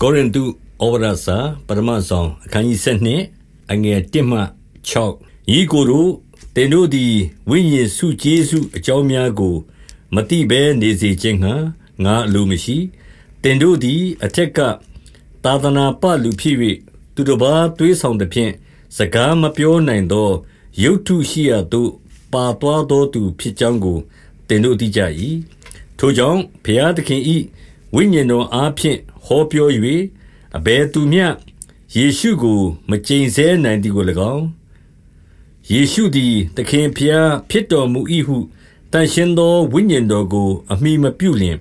ကောရိန္သုဩဝါဒစာပထမဆုံးအခန်းကြီး7အငယ်1မှ6ဤကိုယ်တို့တင်တို့သည်ဝိညာဉ်စုကျေးစုအကြောင်းများကို မတိဘဲနေစေခြင်းဟံငါအလိုမရှိတင်တို့သည်အထက်ကသာသနာပလူဖြစ်၍သူတစ်ပါးတွေးဆောင်သဖြင့်စကားမပြောနိုင်သောရုတ်ထုရှိရသို့ပါသွားသောသူဖြစ်ကြောင်းကိုတင်တို့သိကြ၏ထိုကြောင့်ဘုရားသခင်၏ ဝိညာဉ်တော်အားဖြင့် ဟောပြော၍အဘယ်သူမျှ ယေရှုကို မကျိန်ဆဲနိုင်သည်ကို၎င်း ယေရှုသည် သခင်ဖျားဖြစ်တော်မူ၏ဟုတန်ရှင်းသော ဝိညာဉ်တော်ကို အမိမပြုလျင်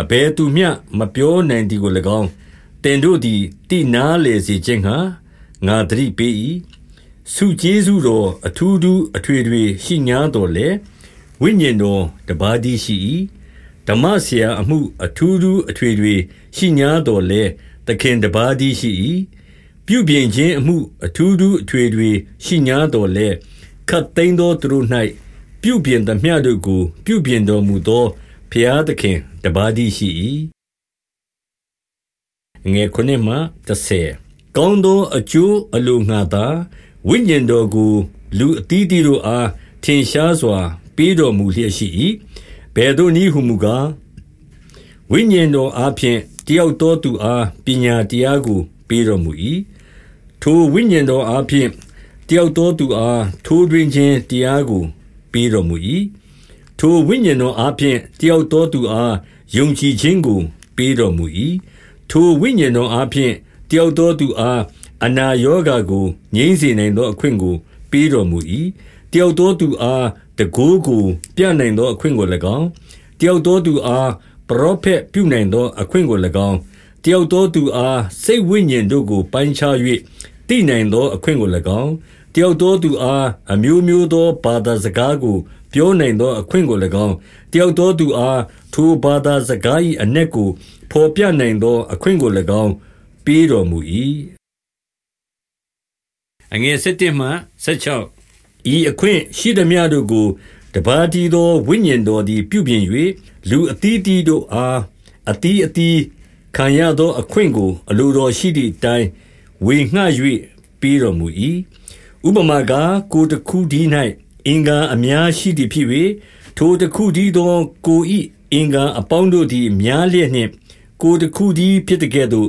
အဘယ်သူမျှ မပြောနိုင်သည်ကို၎င်းတင်တို့သည်တိနာလေစေခြင်းဟာငါတတိပေး၏စုကျေးဇူးတော် အထူးထူးအထွေထွေ ရှိ냐တော်လေဝိညာဉ်တော်တပါးတည်းရှိ၏ ဓမ္မဆရာအမှုအထူးထူးအထွေထွေရှိ냐တော်လဲသခင်တပါးတည်းရှိ၏ပြုပြင်ခြင်းအမှုအထူးထူးအထွေထွေရှိ냐တော်လဲခတ်သိမ်းသောသူတို့၌ပြုပြင်သမျှတို့ကို ပြုပြင်တော်မူသောဖျားသခင်တပါးတည်းရှိ၏ငယ်ခုနှစ်မှ30ကောင်းသောအကျိုးအလိုငှာသာဝိညာဉ်တော်ကို လူအသီးသီးတို့အားထင်ရှားစွာ ပေးတော်မူလျက်ရှိ၏ ဘယ်သို့နည်းဟုမူကားဝိညာဉ်တော်အားဖြင့်တယောက်သောသူအားပညာတရားကို ပေးတော်မူ၏ထိုဝိညာဉ်တော်အားဖြင့်တယောက်သောသူအားထိုးတွင်ခြင်းတရားကို ပေးတော်မူ၏ထိုဝိညာဉ်တော်အားဖြင့်တယောက်သောသူအားယုံကြည်ခြင်းကို ပေးတော်မူ၏ထိုဝိညာဉ်တော်အားဖြင့်တယောက်သောသူအားအနာရောဂါကိုငြိမ်းစေနိုင်သောအခွင့်ကို ပေးတော်မူ၏တယောက်သောသူအား တကိုးကိုပြနိုင်သော အခွင့်ကို၎င်းတယောက်သောသူအားပရောဖက်ပြုနိုင်သော အခွင့်ကို၎င်းတယောက်သောသူအားစိတ်ဝိညာဉ်တို့ကိုပိုင်းခြား၍သိနိုင်သော အခွင့်ကို၎င်းတယောက်သောသူအားအမျိုးမျိုးသောဘာသာစကားကို ပြောနိုင်သော အခွင့်ကို၎င်းတယောက်သောသူအားထိုဘာသာစကား၏အ내ကိုဖော်ပြနိုင်သော အခွင့်ကို၎င်းပေးတော်မူ၏အငယ်7မှ16 ဤအခွင့်ရှိသည်များတို့ကို တပါးတီသောဝိညာဉ်တော်သည် ပြုပြင်၍လူအသီးသီးတို့အား အသီးအသီးခံရသောအခွင့်ကို အလိုတော်ရှိသည့်အတိုင်း ဝေငှ၍ပေးတော်မူ၏ဥပမာကား ကိုတခုဒီ၌အင်္ဂါအများရှိသည်ဖြစ်၍ထိုတခုဒီသော ကိုဤအင်္ဂါအပေါင်းတို့သည် များလျက်နှင့် ကိုတခုဒီဖြစ်တဲ့ကဲ့သို့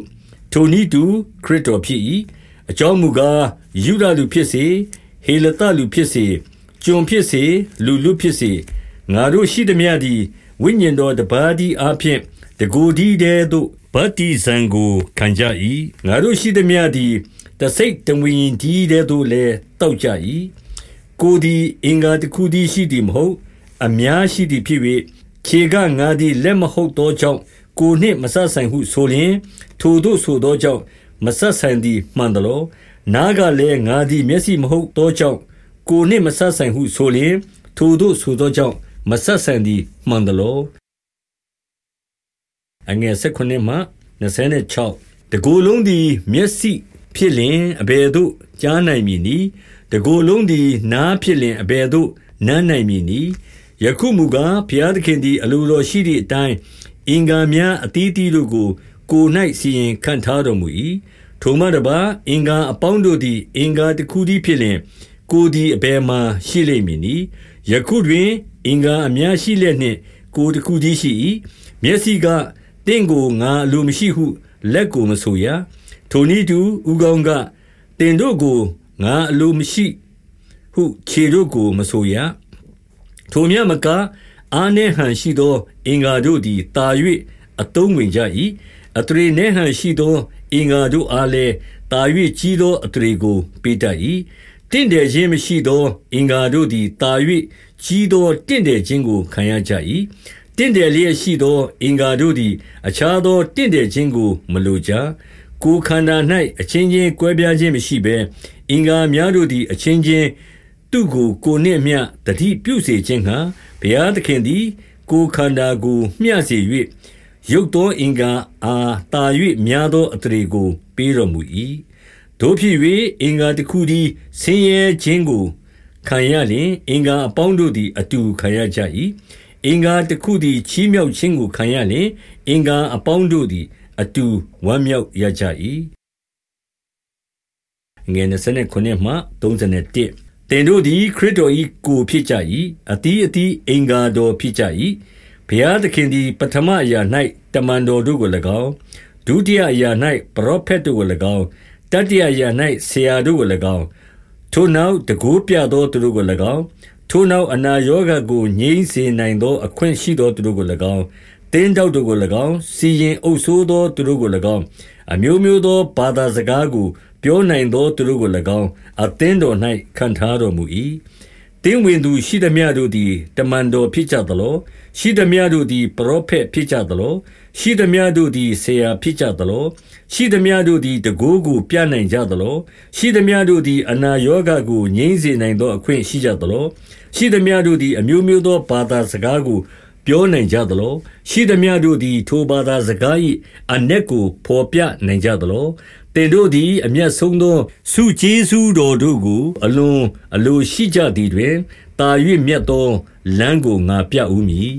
ထိုနည်းတူ ခရစ်တော်ဖြစ်၏အကြောင်းမူကားယူဒလူဖြစ်စေ ဟေလသလူဖြစ်စေကျွန်ဖြစ်စေလူလူဖြစ်စေငါတို့ရှိသည်များသည်ဝိညာဉ်တော်တပါးသည်အဖျင်တကိုယ်ဒီတဲသို့ဗတ္တိဇံကိုခံကြ၏ငါတို့ရှိသည်များသည်တစိတ်တဝိညာဉ်ဒီတဲသို့လည်းတောက်ကြ၏ကိုသည်အင်္ဂါတစ်ခုသည်ရှိသည်မဟုတ် အများရှိသည်ဖြစ်၍ခြေကငါသည်လက်မဟုတ်သောကြောင့်ကိုနှင့်မဆဆိုင်ဟုဆိုလျင်ထိုတို့ဆိုသောကြောင့် မဆဆိုင်သည်မှန်သလောနားကလည်းငါသည်မျက်စိမဟုတ်သောကြောင့်ကိုနှင့်မဆဆိုင်ဟုဆိုလျင်ထိုတို့ဆိုသောကြောင့်မဆက်ဆံသည်မှန်သလောအငယ်16မှ26တကိုယ်လုံးသည်မျက်စိဖြစ်လင်အဘယ်သို့ကြားနိုင်မည်နည်းတကိုယ်လုံးသည်နားဖြစ်လင်အဘယ်သို့နားနိုင်မည်နည်းယခုမူကားဘုရားသခင်သည်အလိုတော်ရှိသည့်အတိုင်းအင်္ဂါများအသီးသီးတို့ကို ကို၌စီရင်ခံထားတော်မူ၏ထိုမှတပါအင်္ဂါအပေါင်းတို့သည်အင်္ဂါတစ်ခုတည်းဖြစ်လင်ကိုသည်အဘယ်မှာရှိလိမ့်မည်နည်းယခုတွင်အင်္ဂါအများရှိလျက်နှင့်ကိုယ်တစ်ခုတည်းရှိ၏မျက်စိကတင့်ကိုငါအလိုမရှိဟုလက်ကိုမဆိုရထိုနည်းတူဥကောင်းကတင်တို့ကိုငါအလိုမရှိဟုခြေတို့ကိုမဆိုရထိုမြမကအာနှဲဟန်ရှိသော အင်္ဂါတို့သည်တာ၍အတုံးဝင်ကြ၏ အတရေနှဲဟန်ရှိသောအင်္ဂါတို့အားလည်းတာ၍ကြီးသောအတရေကို ပေးတတ်၏တင့်တယ်ခြင်းမရှိသောအင်္ဂါတို့သည်တာ၍ကြီးသောတင့်တယ်ခြင်းကိုခံရကြ၏တင့်တယ်လျက်ရှိသော အင်္ဂါတို့သည် အခြားသောတင့်တယ်ခြင်းကိုမလိုကြကိုယ်ခန္ဓာ၌အချင်းချင်းကွဲပြားခြင်းမရှိဘဲအင်္ဂါများတို့သည် အချင်းချင်းသူ့ကိုကိုနှင့်မျှတတိပြုစေခြင်းဟာဘုရားသခင်သည် ကိုယ်ခန္ဓာကိုမျှစေ၍ ရုပ်သောအင်္ဂါအားတာ၍များသောအတရေကို ပေးတော်မူ၏တို့ဖြစ်၍အင်္ဂါတစ်ခုသည်ဆင်းရဲခြင်းကိုခံရလျင်အင်္ဂါအပေါင်းတို့သည်အတူခံရကြ၏အင်္ဂါတစ်ခုသည်ချီးမြှောက်ခြင်းကိုခံရလျင်အင်္ဂါအပေါင်းတို့သည်အတူဝမ်းမြောက်ရကြ၏ငယ်29မှ31တင်တို့သည်ခရစ်တော်၏ကိုဖြစ်ကြ၏အတီးအတီးအင်္ဂါတော်ဖြစ်ကြ၏ ဘုရားသခင်သည် ပထမအရာ၌တမန်တော်တို့ကို၎င်း ဒုတိယအရာ၌ပရောဖက်တို့ကို၎င်း တတိယအရာ၌ဆရာတို့ကို၎င်း ထိုနောက်တကိုးပြသောသူတို့ကို၎င်း ထိုနောက် အနာရောဂါကို ငြိမ်းစေနိုင်သော အခွင့်ရှိသောသူတို့ကို၎င်းတင်းတောက်တို့ကို၎င်း စီရင်အုပ်ဆိုးသောသူတို့ကို၎င်း အမျိုးမျိုးသော ဘာသာစကားကို ပြောနိုင်သောသူတို့ကို၎င်း အသင်းတော်၌ခံထားတော်မူ၏ တင်းဝင်သူရှိသည်များတို့သည် တမန်တော်ဖြစ်ကြသလိုရှိသည်များတို့သည် ပရောဖက်ဖြစ်ကြသလိုရှိသည်များတို့သည် ဆရာဖြစ်ကြသလိုရှိသည်များတို့သည်တကိုးကို ပြနိုင်ကြသလိုရှိသည်များတို့သည် အနာရောဂါကို ငြိမ်းစေနိုင်သော အခွင့်ရှိကြသလိုရှိသည်များတို့သည် အမျိုးမျိုးသော ဘာသာစကားကို ပြောနိုင်ကြသလိုရှိသည်များတို့သည် ထိုဘာသာစကား၏အ내ကိုဖော်ပြနိုင်ကြသလို င်တို့သည် အမျက်ဆုံးသော ဆုကျေးဇူးတော်တို့ကို အလွန်အလိုရှိကြသည်တွင်တာ၍မြတ်သောလမ်းကို ငါပြဦးမည်